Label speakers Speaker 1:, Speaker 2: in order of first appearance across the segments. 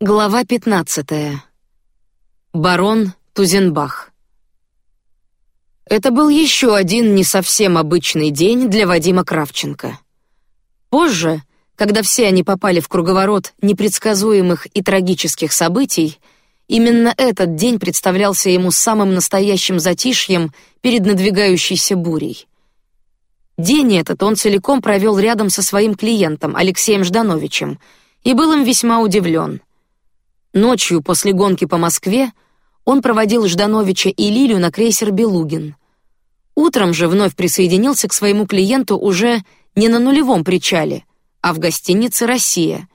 Speaker 1: Глава 15. Барон Тузенбах. Это был еще один не совсем обычный день для Вадима Кравченко. Позже, когда все они попали в круговорот непредсказуемых и трагических событий, именно этот день представлялся ему самым настоящим затишьем перед надвигающейся бурей. День этот он целиком провел рядом со своим клиентом Алексеем Ждановичем и был им весьма удивлен. Ночью после гонки по Москве он проводил Ждановича и Лилю на крейсер Белугин. Утром же вновь присоединился к своему клиенту уже не на нулевом причале, а в гостинице Россия.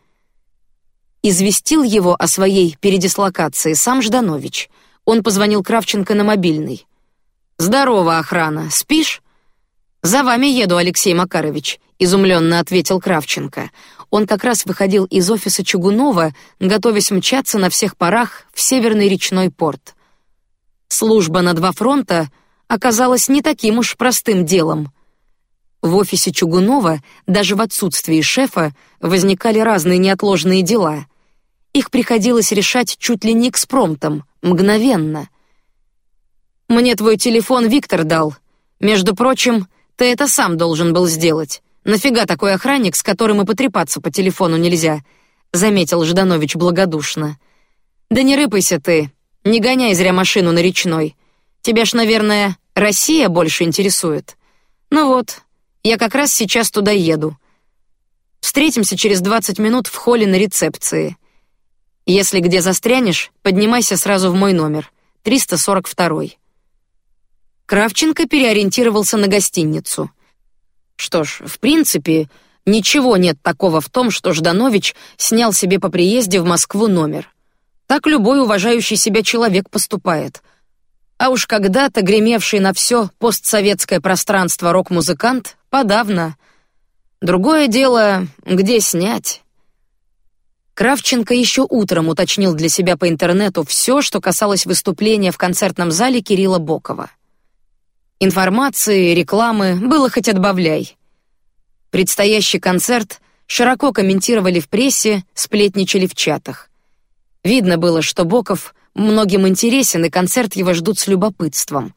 Speaker 1: Известил его о своей передислокации сам Жданович. Он позвонил Кравченко на мобильный. Здорово, охрана. Спишь? За вами еду, Алексей Макарович. Изумленно ответил Кравченко. Он как раз выходил из офиса Чугунова, готовясь мчаться на всех парах в северный речной порт. Служба на два фронта оказалась не таким уж простым делом. В офисе Чугунова даже в отсутствии шефа возникали разные неотложные дела. Их приходилось решать чуть ли не экспромтом, мгновенно. Мне твой телефон Виктор дал. Между прочим, ты это сам должен был сделать. Нафига такой охранник, с которым и потрепаться по телефону нельзя? Заметил Жданович благодушно. Да не рыпайся ты, не гоняй зря машину на речной. Тебя ж, наверное, Россия больше интересует. Ну вот, я как раз сейчас туда еду. Встретимся через двадцать минут в холле на рецепции. Если где застрянешь, поднимайся сразу в мой номер, 342. Кравченко переориентировался на гостиницу. Что ж, в принципе, ничего нет такого в том, что Жданович снял себе по приезде в Москву номер. Так любой уважающий себя человек поступает. А уж когда-то гремевший на все постсоветское пространство рок-музыкант подавно. Другое дело, где снять. Кравченко еще утром уточнил для себя по интернету все, что касалось выступления в концертном зале Кирилла Бокова. Информации, рекламы было хоть отбавляй. Предстоящий концерт широко комментировали в прессе, сплетничали в чатах. Видно было, что Боков многим интересен, и концерт его ждут с любопытством.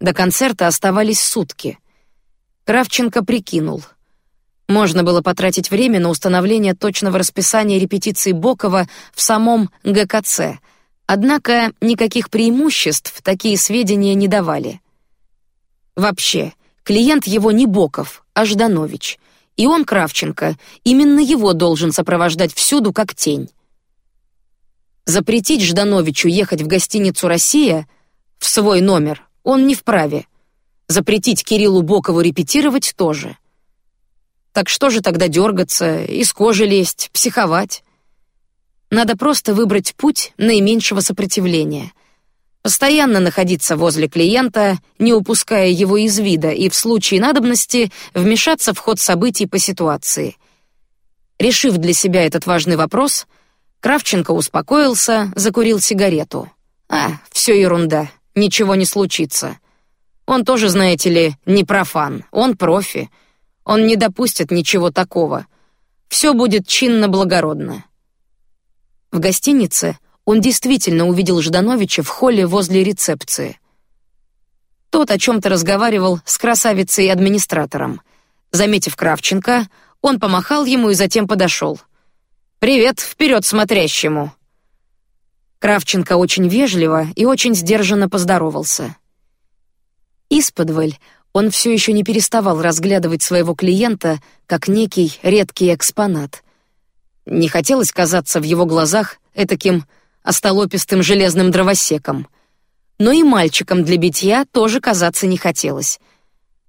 Speaker 1: До концерта оставались сутки. Кравченко прикинул. Можно было потратить время на установление точного расписания репетиций Бокова в самом ГКЦ. Однако никаких преимуществ такие сведения не давали. Вообще, клиент его не Боков, а Жданович, и он Кравченко. Именно его должен сопровождать всюду как тень. Запретить Ждановичу ехать в гостиницу Россия в свой номер он не вправе. Запретить Кириллу Бокову репетировать тоже. Так что же тогда дергаться, из кожи лезть, психовать? Надо просто выбрать путь наименьшего сопротивления — постоянно находиться возле клиента, не упуская его из вида и в случае надобности вмешаться в ход событий по ситуации. Решив для себя этот важный вопрос, Кравченко успокоился, закурил сигарету. А, все ерунда, ничего не случится. Он тоже, знаете ли, не профан, он профи. Он не допустит ничего такого. Все будет чинно благородно. В гостинице он действительно увидел Ждановича в холле возле рецепции. Тот о чем-то разговаривал с красавицей-администратором. Заметив Кравченко, он помахал ему и затем подошел. Привет, вперед смотрящему. Кравченко очень вежливо и очень сдержанно поздоровался. Исподволь он все еще не переставал разглядывать своего клиента как некий редкий экспонат. Не хотелось казаться в его глазах этаким остолопистым железным дровосеком. Но и мальчикам для битья тоже казаться не хотелось.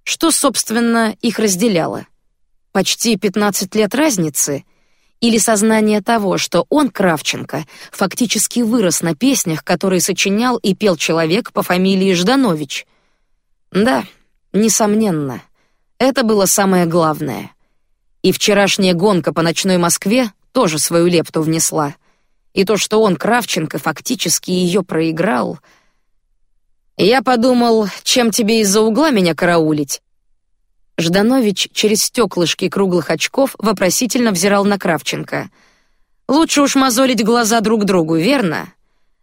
Speaker 1: Что, собственно, их разделяло? Почти пятнадцать лет разницы или сознание того, что он Кравченко фактически вырос на песнях, которые сочинял и пел человек по фамилии Жданович. Да, несомненно, это было самое главное. И вчерашняя гонка по ночной Москве тоже свою лепту внесла — и то, что он, Кравченко, фактически ее проиграл. Я подумал, чем тебе из-за угла меня караулить. Жданович через стеклышки круглых очков вопросительно взирал на Кравченко. Лучше уж мозолить глаза друг другу, верно?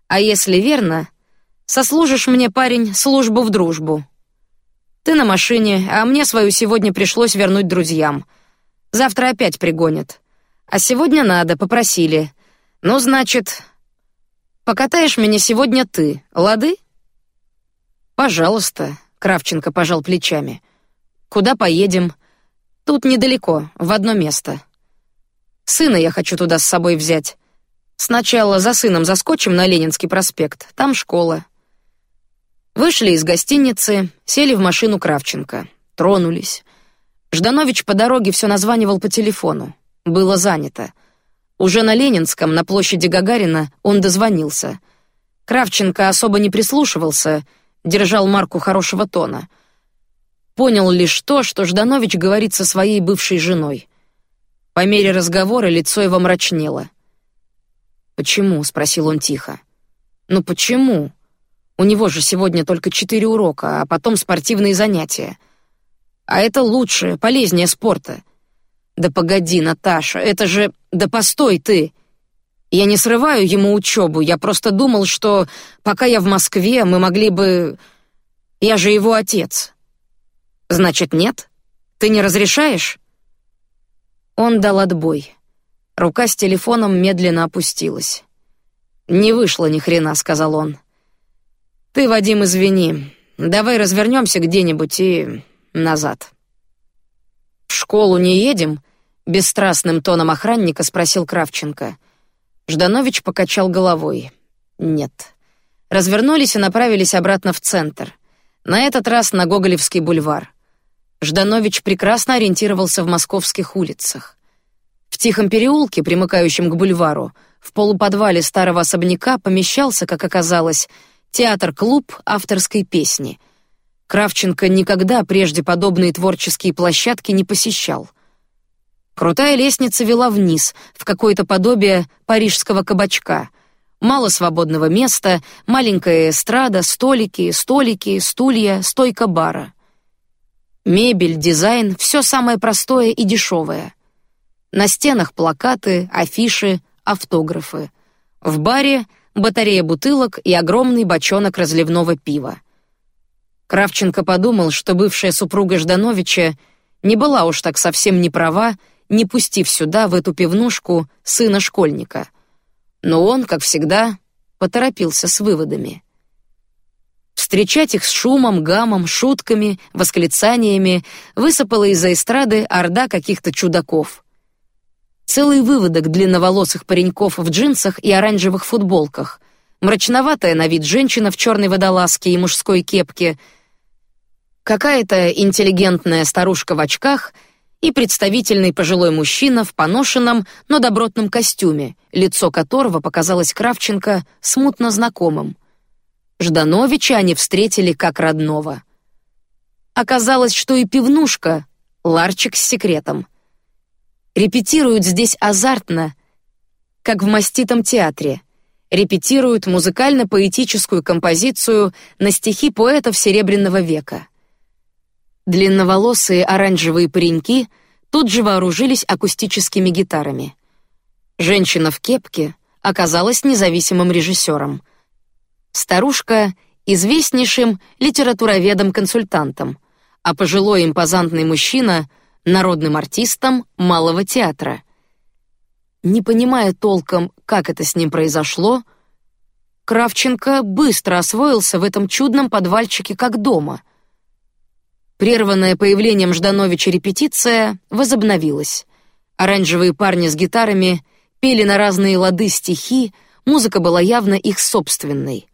Speaker 1: А если верно, сослужишь мне, парень, службу в дружбу. Ты на машине, а мне свою сегодня пришлось вернуть друзьям. Завтра опять пригонят. А сегодня надо, попросили. Ну, значит, покатаешь меня сегодня ты, лады? Пожалуйста, Кравченко пожал плечами. Куда поедем? Тут недалеко, в одно место. Сына я хочу туда с собой взять. Сначала за сыном заскочим на Ленинский проспект, там школа. Вышли из гостиницы, сели в машину Кравченко, тронулись. Жданович по дороге все названивал по телефону. Было занято. Уже на Ленинском, на площади Гагарина, он дозвонился. Кравченко особо не прислушивался, держал марку хорошего тона. Понял лишь то, что Жданович говорит со своей бывшей женой. По мере разговора лицо его мрачнело. Почему? спросил он тихо. Ну почему? У него же сегодня только четыре урока, а потом спортивные занятия. А это лучше, полезнее спорта. Да погоди, Наташа, это же... Да постой ты! Я не срываю ему учебу, я просто думал, что пока я в Москве, мы могли бы... Я же его отец. Значит, нет? Ты не разрешаешь? Он дал отбой. Рука с телефоном медленно опустилась. Не вышло ни хрена, сказал он. Ты, Вадим, извини. Давай развернемся где-нибудь и назад. В школу не едем? Бесстрастным тоном охранника спросил Кравченко. Жданович покачал головой. Нет. Развернулись и направились обратно в центр. На этот раз на Гоголевский бульвар. Жданович прекрасно ориентировался в московских улицах. В тихом переулке, примыкающем к бульвару, в полуподвале старого особняка помещался, как оказалось, театр-клуб авторской песни. Кравченко никогда прежде подобные творческие площадки не посещал. Крутая лестница вела вниз, в какое-то подобие парижского кабачка. Мало свободного места, маленькая эстрада, столики, столики, стулья, стойка бара. Мебель, дизайн — все самое простое и дешевое. На стенах плакаты, афиши, автографы. В баре батарея бутылок и огромный бочонок разливного пива. Кравченко подумал, что бывшая супруга Ждановича не была уж так совсем не права, не пустив сюда в эту пивнушку сына школьника. Но он, как всегда, поторопился с выводами встречать их с шумом, гамом, шутками, восклицаниями, высыпала из-за эстрады орда каких-то чудаков. Целый выводок длинноволосых пареньков в джинсах и оранжевых футболках, мрачноватая на вид женщина в черной водолазке и мужской кепке, какая-то интеллигентная старушка в очках и представительный пожилой мужчина в поношенном, но добротном костюме, лицо которого показалось Кравченко смутно знакомым. Ждановича они встретили как родного. Оказалось, что и пивнушка — ларчик с секретом. Репетируют здесь азартно, как в маститом театре. Репетируют музыкально-поэтическую композицию на стихи поэтов Серебряного века. Длинноволосые оранжевые пареньки тут же вооружились акустическими гитарами. Женщина в кепке оказалась независимым режиссером — старушка известнейшим литературоведом-консультантом, а пожилой импозантный мужчина народным артистом малого театра. Не понимая толком, как это с ним произошло, Кравченко быстро освоился в этом чудном подвальчике как дома. Прерванная появлением Ждановича репетиция возобновилась. Оранжевые парни с гитарами пели на разные лады стихи, музыка была явно их собственной.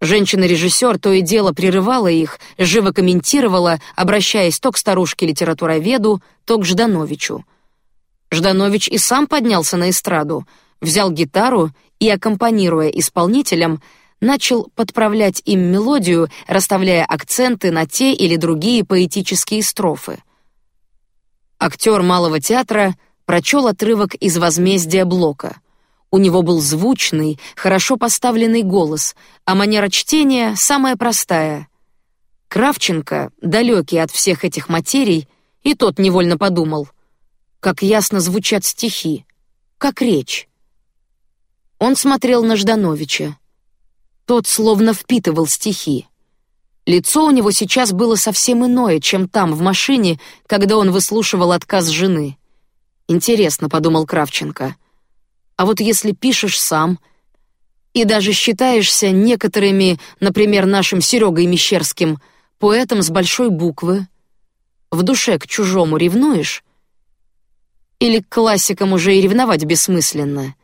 Speaker 1: Женщина-режиссер то и дело прерывала их, живо комментировала, обращаясь то к старушке-литературоведу, то к Ждановичу. Жданович и сам поднялся на эстраду, взял гитару и, аккомпанируя исполнителям, начал подправлять им мелодию, расставляя акценты на те или другие поэтические строфы. Актер малого театра прочел отрывок из возмездия Блока — у него был звучный, хорошо поставленный голос, а манера чтения самая простая. Кравченко, далекий от всех этих материй, и тот невольно подумал, как ясно звучат стихи, как речь. Он смотрел на Ждановича. Тот словно впитывал стихи. Лицо у него сейчас было совсем иное, чем там в машине, когда он выслушивал отказ жены. Интересно, подумал Кравченко. А вот если пишешь сам и даже считаешься некоторыми, например, нашим Серегой Мещерским, поэтом с большой буквы, в душе к чужому ревнуешь? Или к классикам уже и ревновать бессмысленно?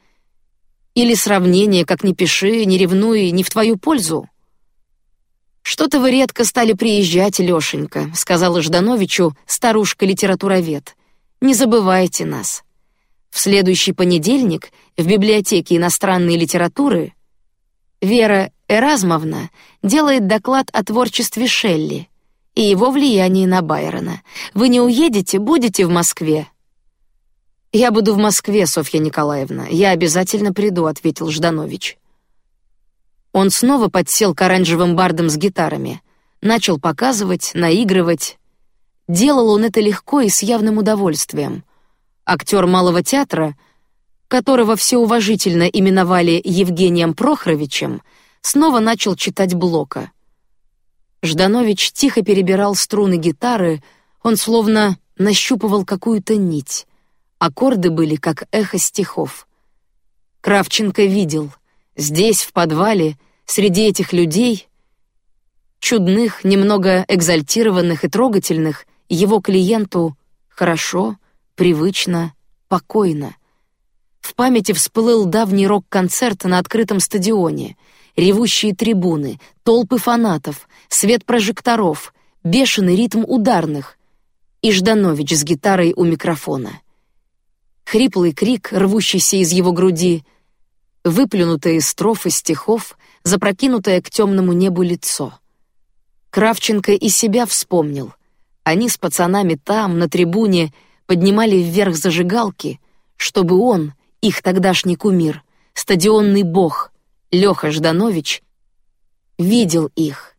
Speaker 1: Или сравнение, как ни пиши, не ревнуй, не в твою пользу? Что-то вы редко стали приезжать, Лешенька, сказала Ждановичу старушка-литературовед. Не забывайте нас. В следующий понедельник в библиотеке иностранной литературы Вера Эразмовна делает доклад о творчестве Шелли и его влиянии на Байрона. Вы не уедете, будете в Москве. Я буду в Москве, Софья Николаевна. Я обязательно приду, ответил Жданович. Он снова подсел к оранжевым бардам с гитарами, начал показывать, наигрывать. Делал он это легко и с явным удовольствием. Актер малого театра, которого все уважительно именовали Евгением Прохоровичем, снова начал читать Блока. Жданович тихо перебирал струны гитары, он словно нащупывал какую-то нить. Аккорды были как эхо стихов. Кравченко видел — Здесь, в подвале, среди этих людей, чудных, немного экзальтированных и трогательных, его клиенту хорошо, привычно, покойно. В памяти всплыл давний рок-концерт на открытом стадионе, ревущие трибуны, толпы фанатов, свет прожекторов, бешеный ритм ударных и Жданович с гитарой у микрофона. Хриплый крик, рвущийся из его груди, выплюнутые строфы стихов, запрокинутое к темному небу лицо. Кравченко и себя вспомнил. Они с пацанами там на трибуне поднимали вверх зажигалки, чтобы он, их тогдашний кумир, стадионный бог Леха Жданович, видел их,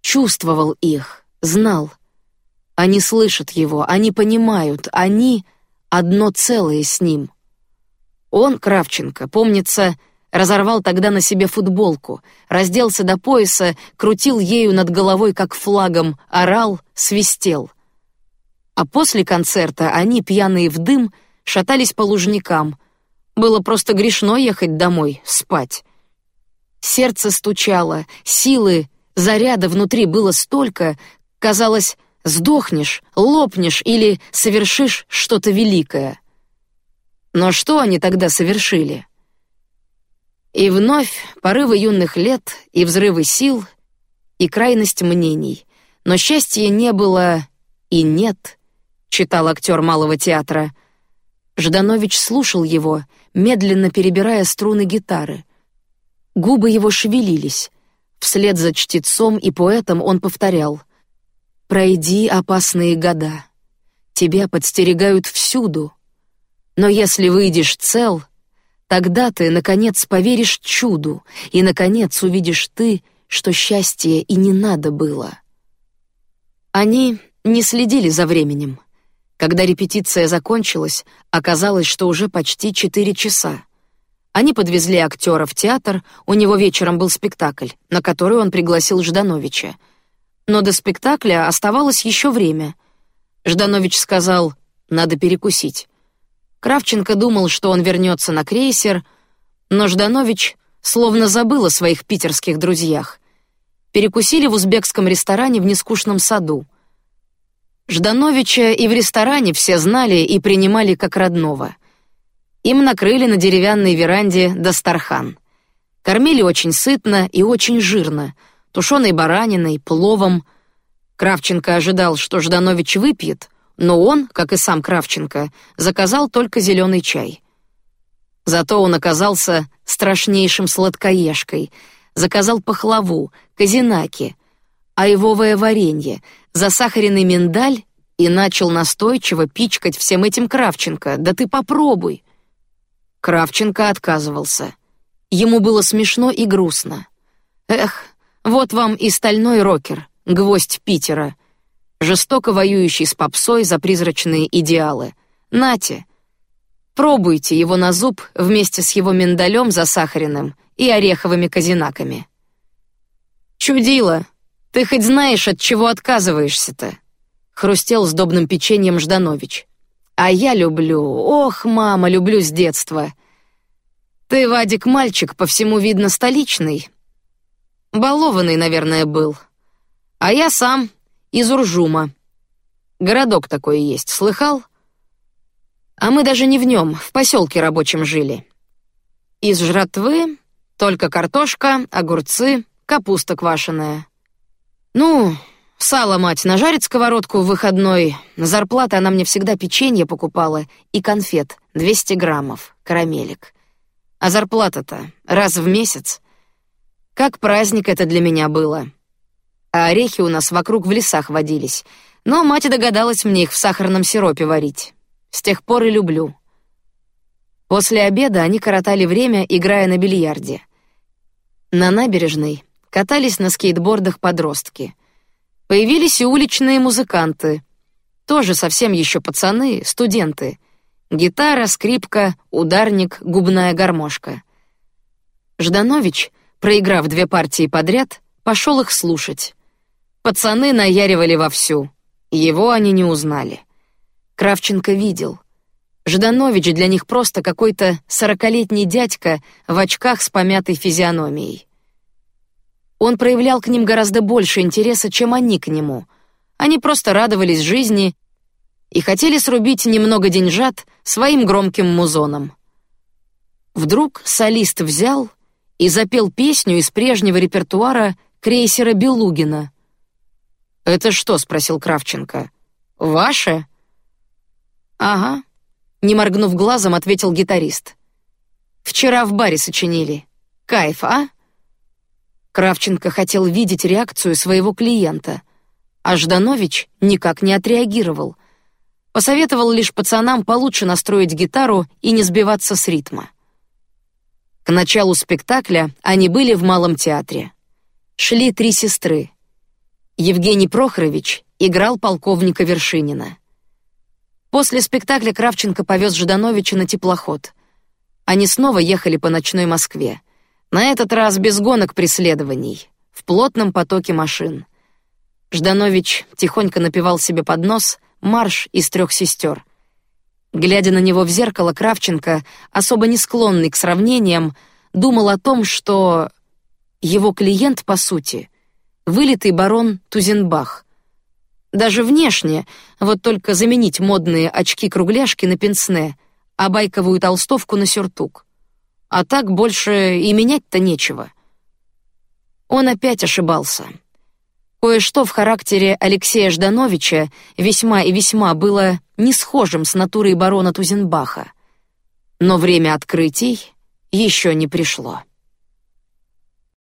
Speaker 1: чувствовал их, знал. Они слышат его, они понимают, они одно целое с ним. Он, Кравченко, помнится, разорвал тогда на себе футболку, разделся до пояса, крутил ею над головой как флагом, орал, свистел. А после концерта они, пьяные в дым, шатались по лужникам. Было просто грешно ехать домой, спать. Сердце стучало, силы, заряда внутри было столько, казалось, сдохнешь, лопнешь или совершишь что-то великое. Но что они тогда совершили? И вновь порывы юных лет, и взрывы сил, и крайность мнений. Но счастья не было и нет, читал актер малого театра. Жданович слушал его, медленно перебирая струны гитары. Губы его шевелились. Вслед за чтецом и поэтом он повторял: "Пройди опасные года, тебя подстерегают всюду, но если выйдешь цел, тогда ты наконец поверишь чуду и наконец увидишь ты, что счастье и не надо было. Они не следили за временем. Когда репетиция закончилась, оказалось, что уже почти четыре часа. Они подвезли актера в театр, у него вечером был спектакль, на который он пригласил Ждановича. Но до спектакля оставалось еще время. Жданович сказал, надо перекусить. Кравченко думал, что он вернется на крейсер, но Жданович словно забыл о своих питерских друзьях. Перекусили в узбекском ресторане в нескучном саду. Ждановича и в ресторане все знали и принимали как родного. Им накрыли на деревянной веранде дастархан. Кормили очень сытно и очень жирно, тушеной бараниной, пловом. Кравченко ожидал, что Жданович выпьет, но он, как и сам Кравченко, заказал только зеленый чай. Зато он оказался страшнейшим сладкоежкой, заказал пахлаву, казинаки, айвовое варенье, засахаренный миндаль и начал настойчиво пичкать всем этим Кравченко. Да ты попробуй. Кравченко отказывался. Ему было смешно и грустно. Эх, вот вам и стальной рокер, гвоздь Питера жестоко воюющий с попсой за призрачные идеалы. Нате. Попробуйте его на зуб вместе с его миндалем засахаренным и ореховыми казинаками. Чудило, ты хоть знаешь, от чего отказываешься-то? Хрустел сдобным печеньем Жданович. А я люблю, ох, мама, люблю с детства. Ты, Вадик, мальчик, по всему видно столичный. Балованный, наверное, был. А я сам из Уржума. Городок такой есть, слыхал? А мы даже не в нем, в поселке рабочем жили. Из жратвы только картошка, огурцы, капуста квашеная. Ну, сало мать нажарит сковородку в выходной. На зарплаты она мне всегда печенье покупала и конфет, 200 граммов, карамелек. А зарплата-то раз в месяц. Как праздник это для меня было. А орехи у нас вокруг в лесах водились, но мать догадалась мне их в сахарном сиропе варить. С тех пор и люблю. После обеда они коротали время, играя на бильярде. На набережной катались на скейтбордах подростки. Появились и уличные музыканты, тоже совсем еще пацаны, студенты. Гитара, скрипка, ударник, губная гармошка. Жданович, проиграв две партии подряд, пошел их слушать. Пацаны наяривали вовсю. Его они не узнали. Кравченко видел. Жданович для них просто какой-то сорокалетний дядька в очках с помятой физиономией. Он проявлял к ним гораздо больше интереса, чем они к нему. Они просто радовались жизни и хотели срубить немного деньжат своим громким музоном. Вдруг солист взял и запел песню из прежнего репертуара крейсера Белугина. Это что? спросил Кравченко. Ваше? Ага. Не моргнув глазом, ответил гитарист. Вчера в баре сочинили. Кайф, а? Кравченко хотел видеть реакцию своего клиента, а Жданович никак не отреагировал. Посоветовал лишь пацанам получше настроить гитару и не сбиваться с ритма. К началу спектакля они были в малом театре. Шли три сестры. Евгений Прохорович играл полковника Вершинина. После спектакля Кравченко повез Ждановича на теплоход. Они снова ехали по ночной Москве. На этот раз без гонок преследований, в плотном потоке машин. Жданович тихонько напевал себе под нос марш из трех сестер. Глядя на него в зеркало, Кравченко, особо не склонный к сравнениям, думал о том, что его клиент по сути вылитый барон Тузенбах — даже внешне, вот только заменить модные очки-кругляшки на пенсне, а байковую толстовку на сюртук. А так больше и менять-то нечего. Он опять ошибался. Кое-что в характере Алексея Ждановича весьма и весьма было не схожим с натурой барона Тузенбаха. Но время открытий еще не пришло.